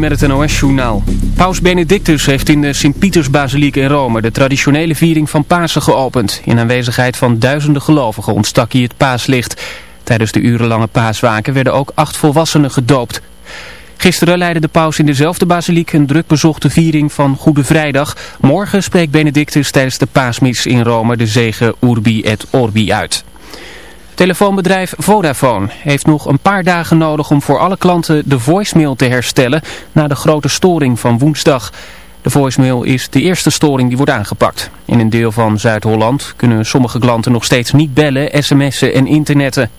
Met het NOS-journaal. Paus Benedictus heeft in de Sint-Pietersbasiliek in Rome de traditionele viering van Pasen geopend. In aanwezigheid van duizenden gelovigen ontstak hij het paaslicht. Tijdens de urenlange paaswaken werden ook acht volwassenen gedoopt. Gisteren leidde de paus in dezelfde basiliek een druk bezochte viering van Goede Vrijdag. Morgen spreekt Benedictus tijdens de paasmis in Rome de zegen Urbi et Orbi uit. Telefoonbedrijf Vodafone heeft nog een paar dagen nodig om voor alle klanten de voicemail te herstellen na de grote storing van woensdag. De voicemail is de eerste storing die wordt aangepakt. In een deel van Zuid-Holland kunnen sommige klanten nog steeds niet bellen, sms'en en internetten.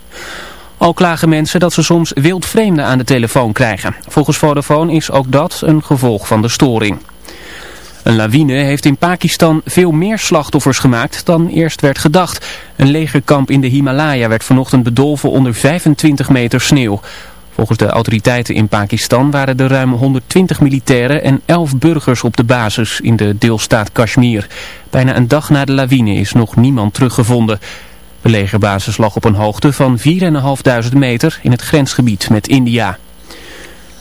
Al klagen mensen dat ze soms wildvreemden aan de telefoon krijgen. Volgens Vodafone is ook dat een gevolg van de storing. Een lawine heeft in Pakistan veel meer slachtoffers gemaakt dan eerst werd gedacht. Een legerkamp in de Himalaya werd vanochtend bedolven onder 25 meter sneeuw. Volgens de autoriteiten in Pakistan waren er ruim 120 militairen en 11 burgers op de basis in de deelstaat Kashmir. Bijna een dag na de lawine is nog niemand teruggevonden. De legerbasis lag op een hoogte van 4.500 meter in het grensgebied met India.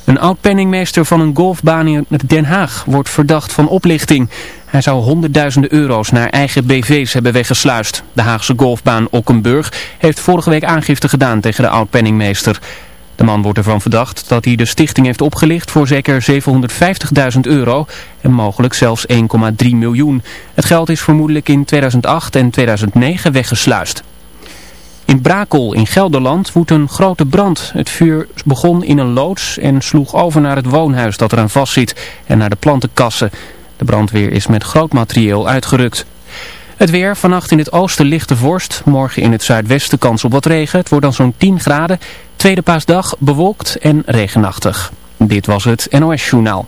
Een oud-penningmeester van een golfbaan in Den Haag wordt verdacht van oplichting. Hij zou honderdduizenden euro's naar eigen BV's hebben weggesluist. De Haagse golfbaan Okkenburg heeft vorige week aangifte gedaan tegen de oud-penningmeester. De man wordt ervan verdacht dat hij de stichting heeft opgelicht voor zeker 750.000 euro en mogelijk zelfs 1,3 miljoen. Het geld is vermoedelijk in 2008 en 2009 weggesluist. In Brakel in Gelderland woedt een grote brand. Het vuur begon in een loods en sloeg over naar het woonhuis dat eraan vastzit en naar de plantenkassen. De brandweer is met groot materieel uitgerukt. Het weer, vannacht in het oosten lichte vorst, morgen in het zuidwesten kans op wat regen. Het wordt dan zo'n 10 graden. Tweede paasdag bewolkt en regenachtig. Dit was het NOS Journaal.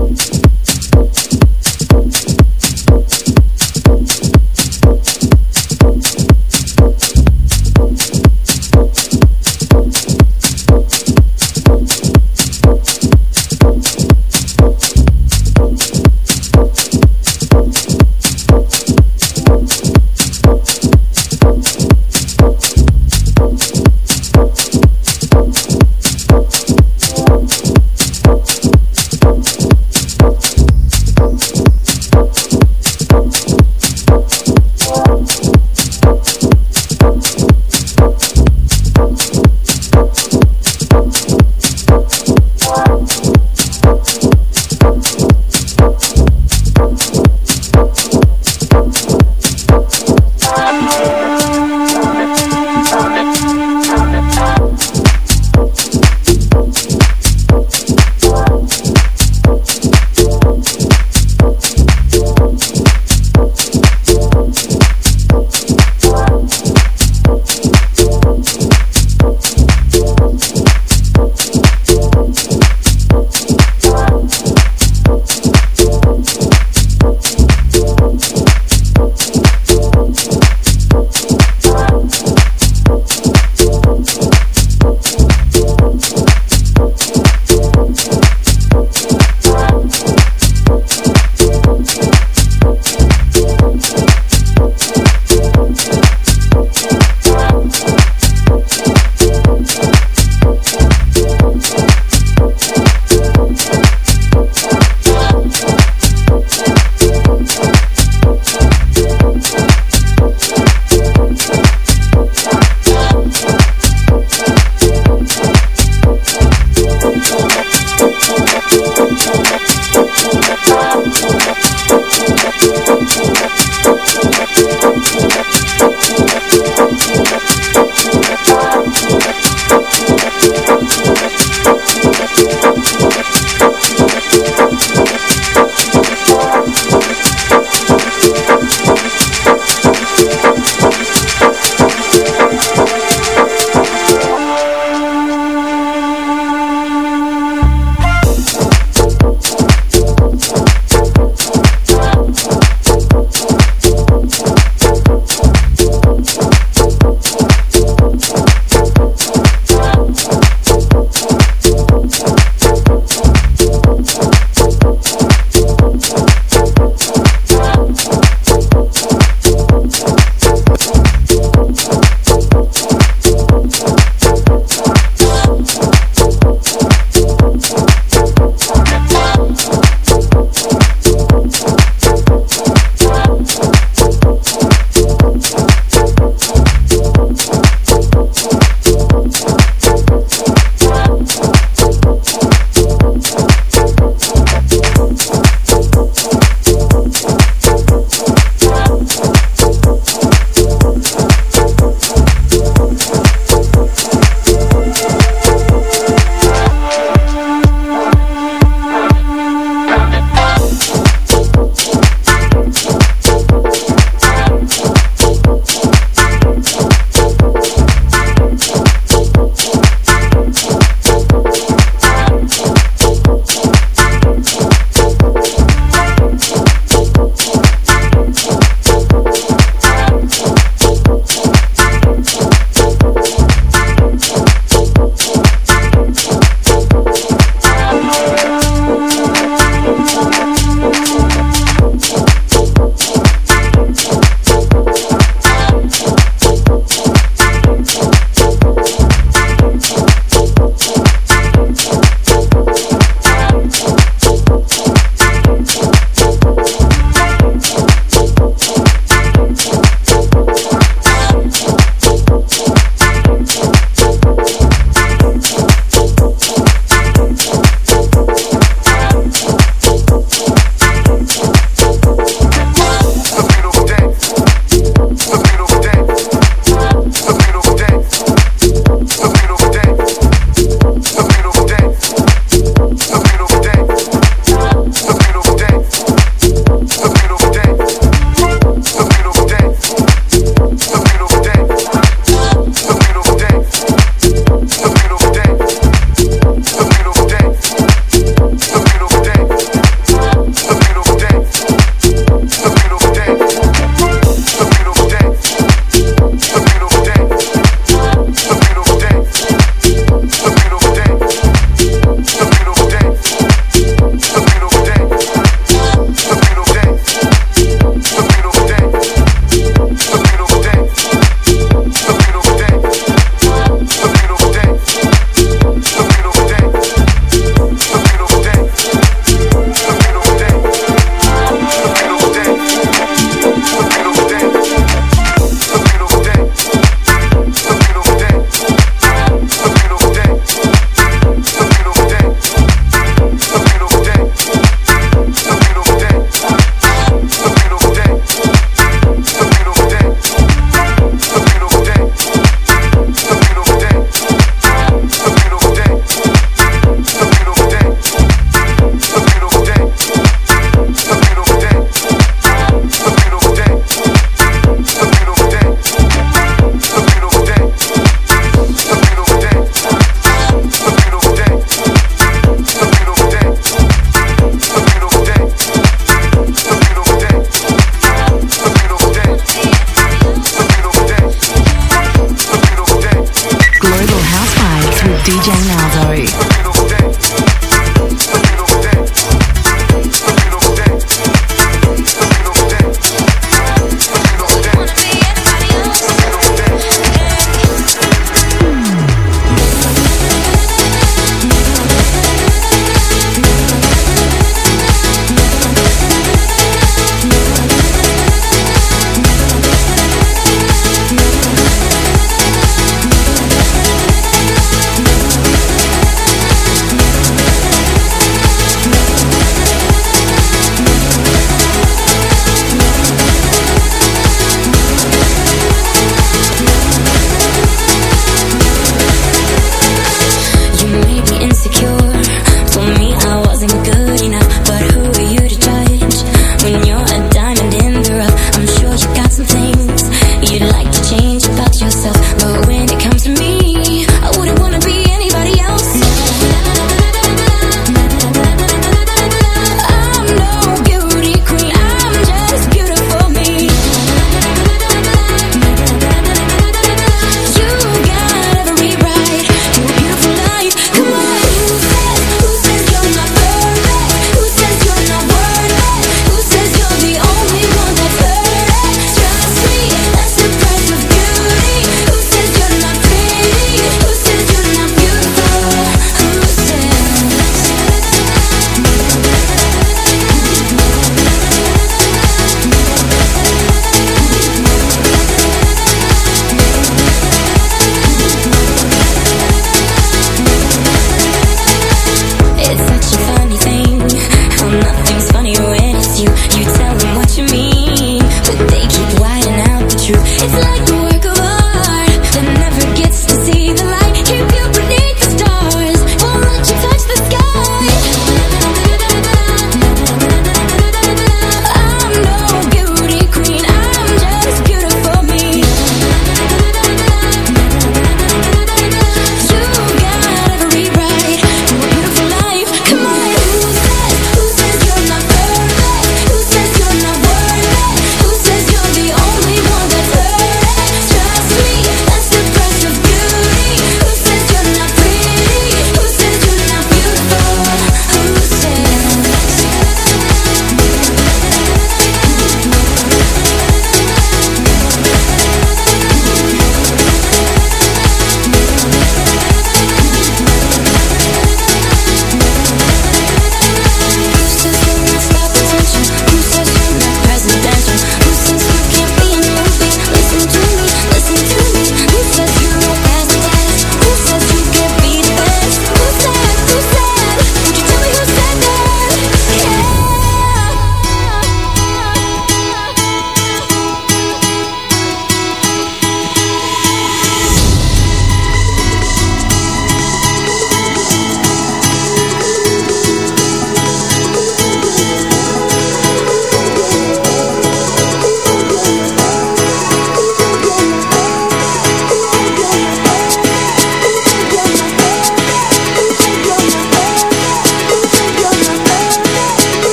Thank you.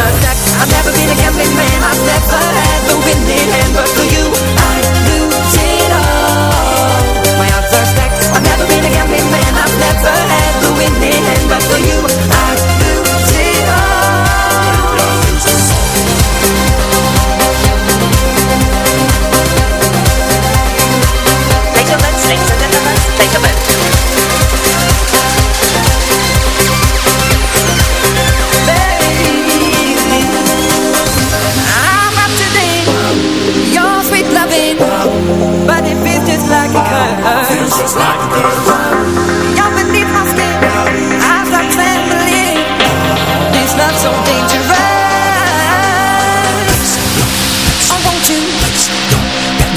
attacked. I've never been a gambling man. I've never had the winning hand, but. Just like. You're beneath my skin. I've trembling. So dangerous. You?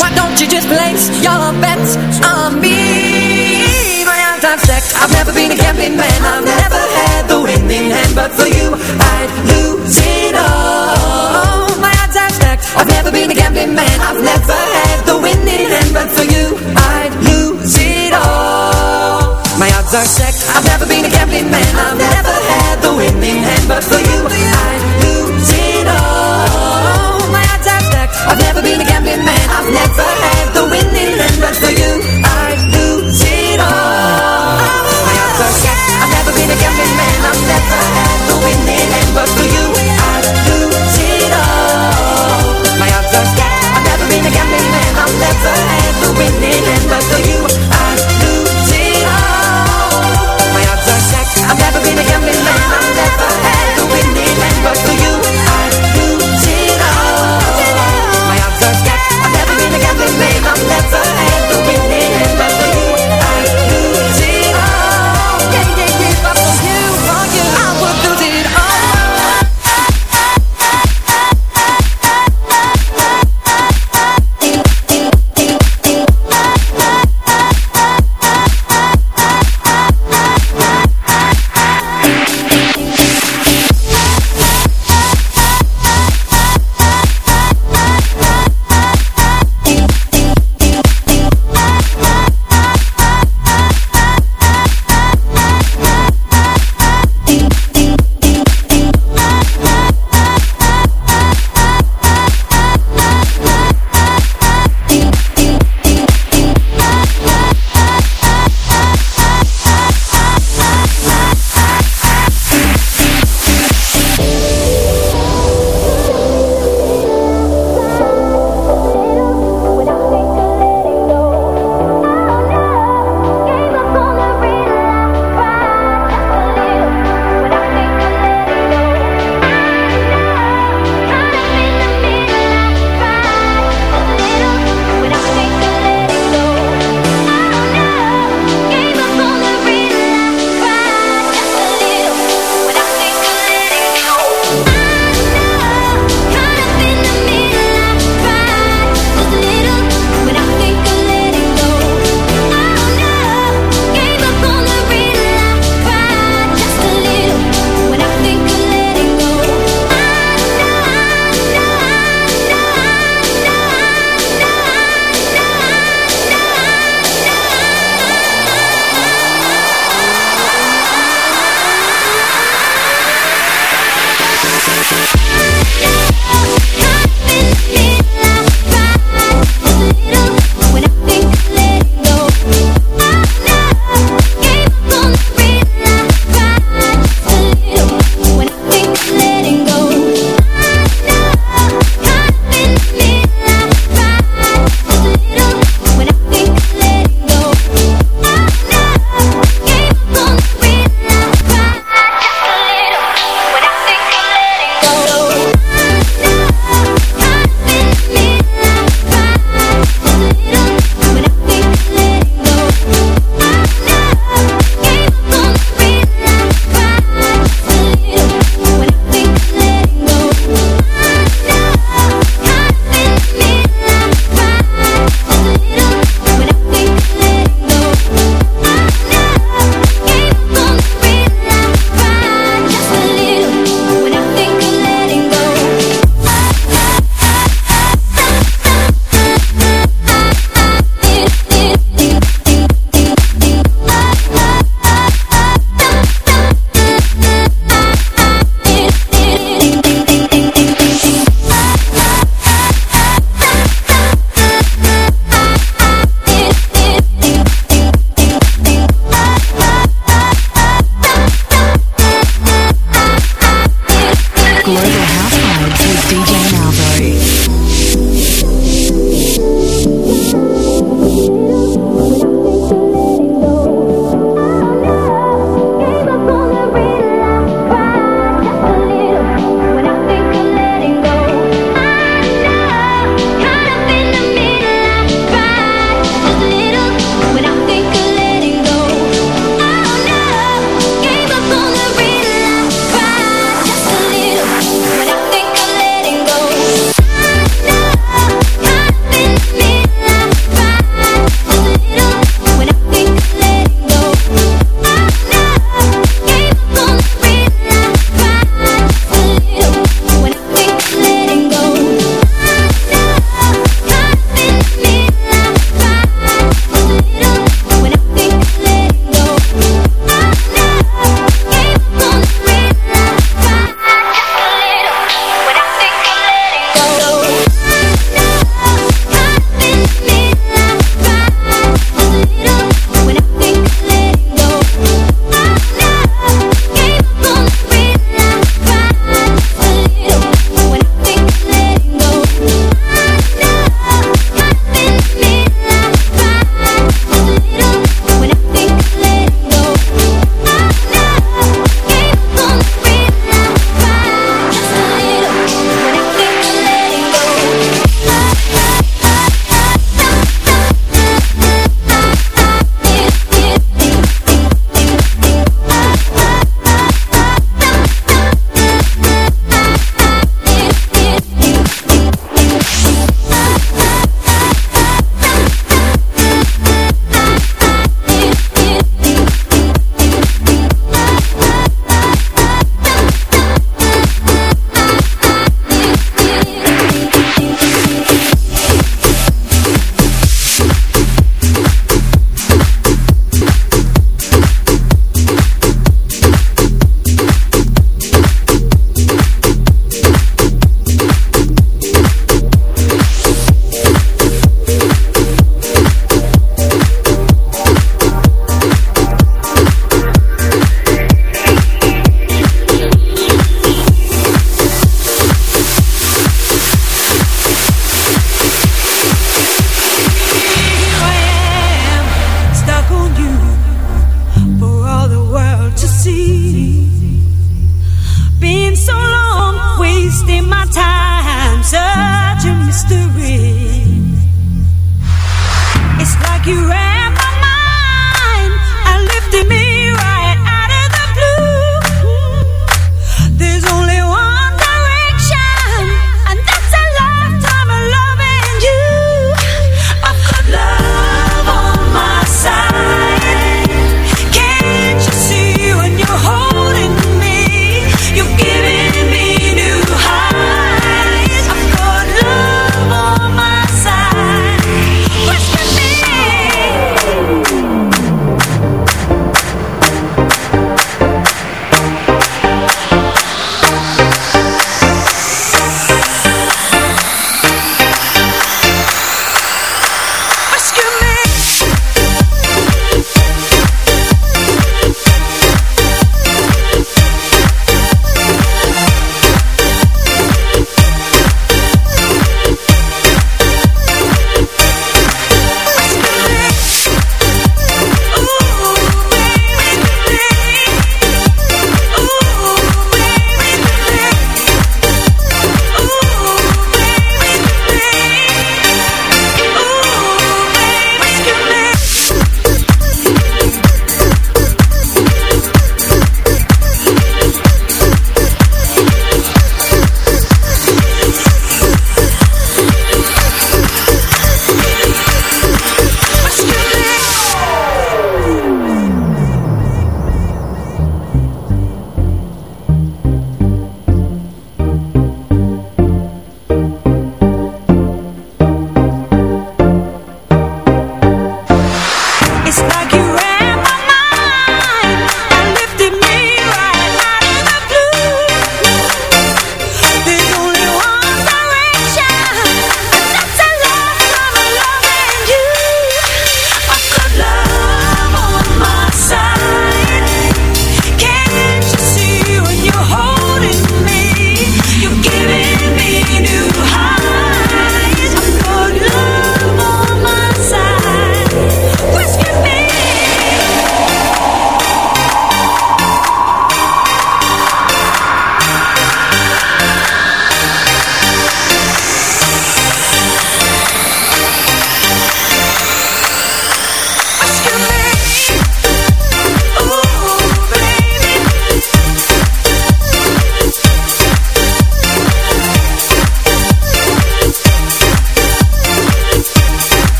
Why don't you just place your bets on me? My. I've never been a gambling man. I've never had the winning hand, but for you, I'd lose it all. My stacked. I've never been a gambling man. I've never Are stacked. I've never been a gambling man. I've never had the winning hand, but for you, I'd lose it all. My odds are stacked. I've never been a gambling man. I've never had the winning hand, but for you, I'd lose it all. My odds are stacked. I've never been a gambling man. I've never had the winning hand, but for you, I'd lose it all. My odds are stacked. I've never been a gambling man. I've never had the winning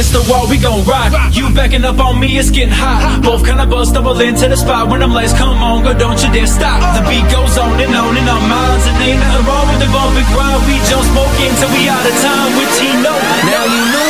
against the wall, we gon' rock. You backing up on me, it's getting hot. Both kinda buzz, double into the spot when I'm like, come on, go, don't you dare stop. The beat goes on and on in our minds, and ain't nothing wrong with the bump and grind. We jump smoking till we out of time with Tino. Now you know.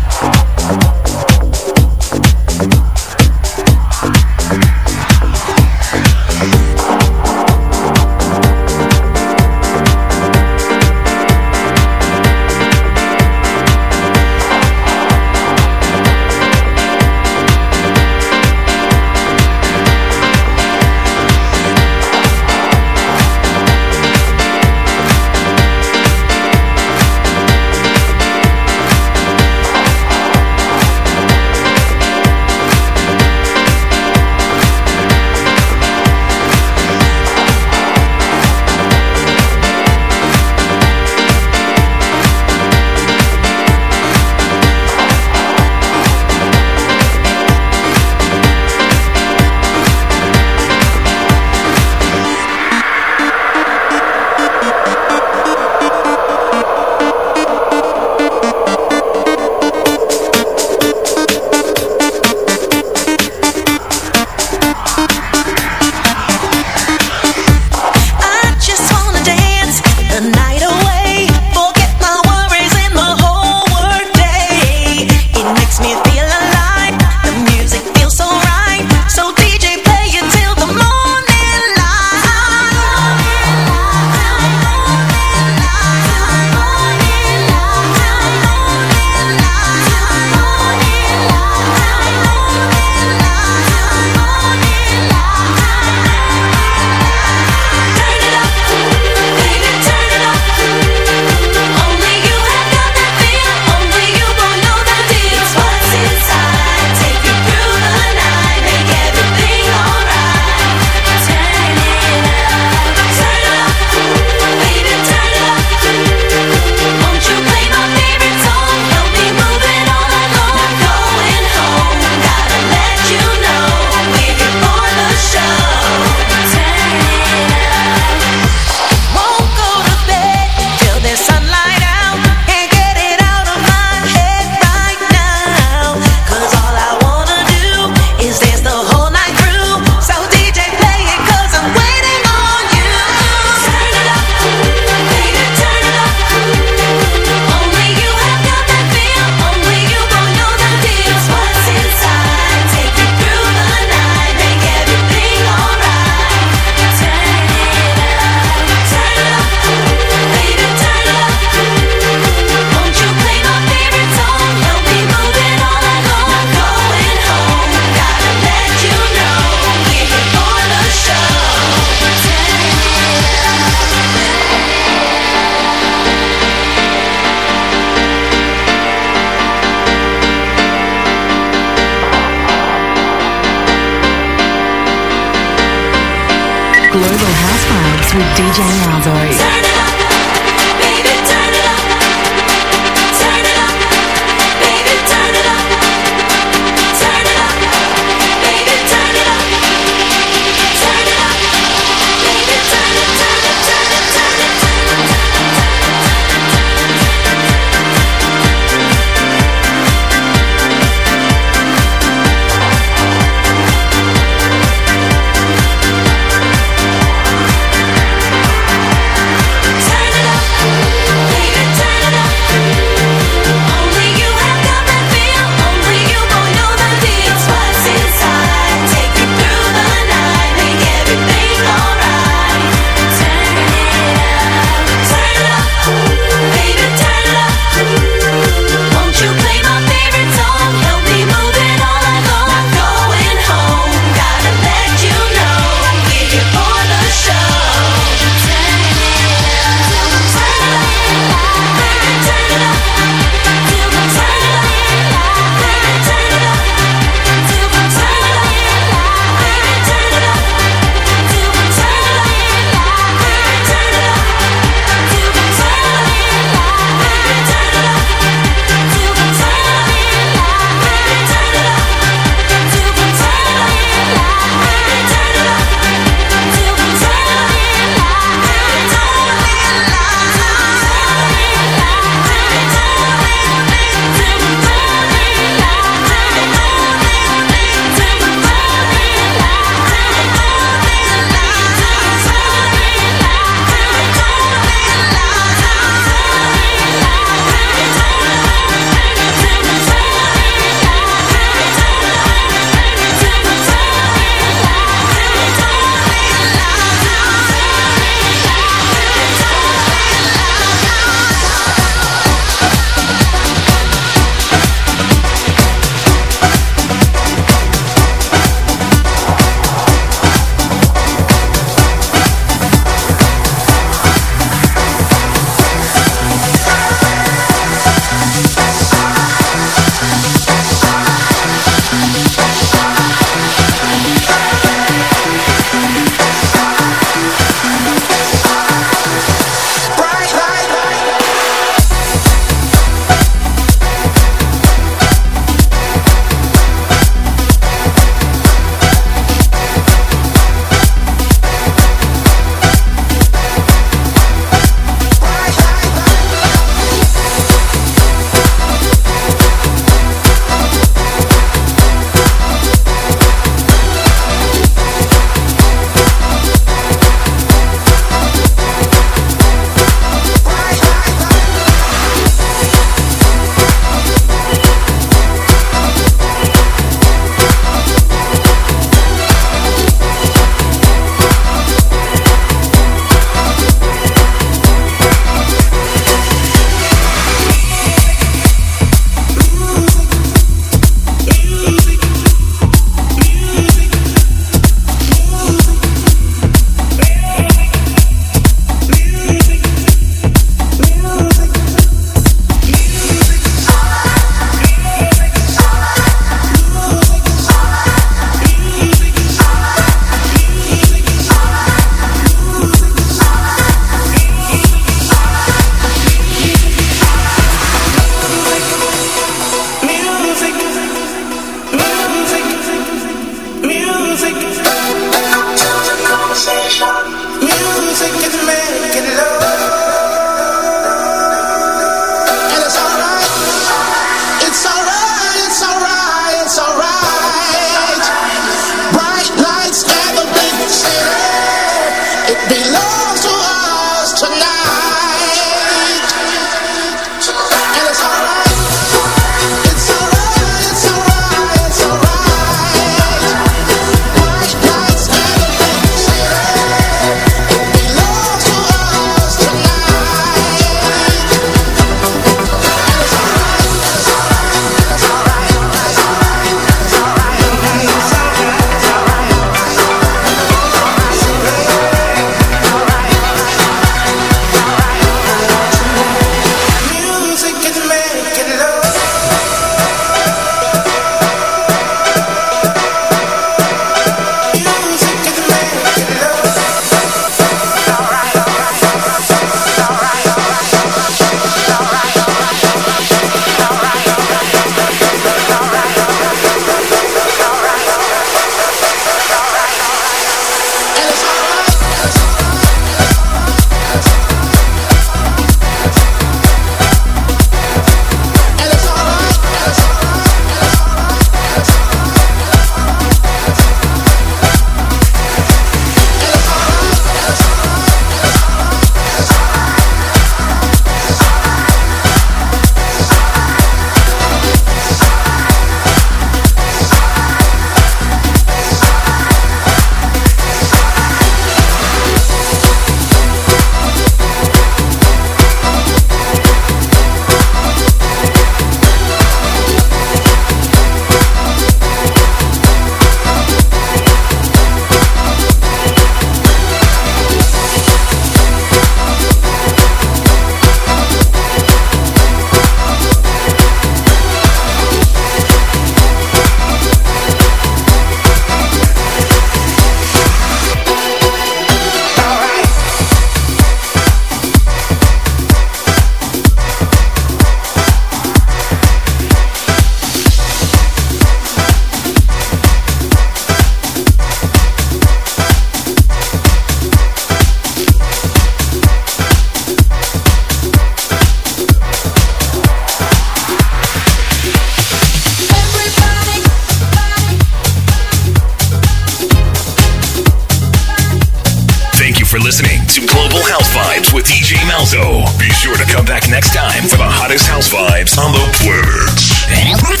Salzo. Be sure to come back next time for the hottest house vibes on the planet.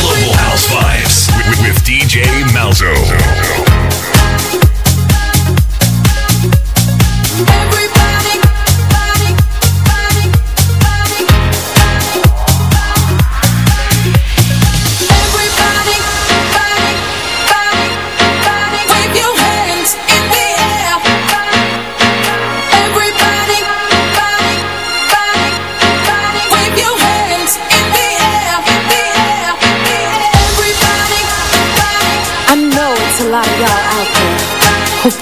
Global House Vibes with, with DJ Malzo.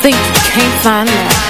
think you can't find love.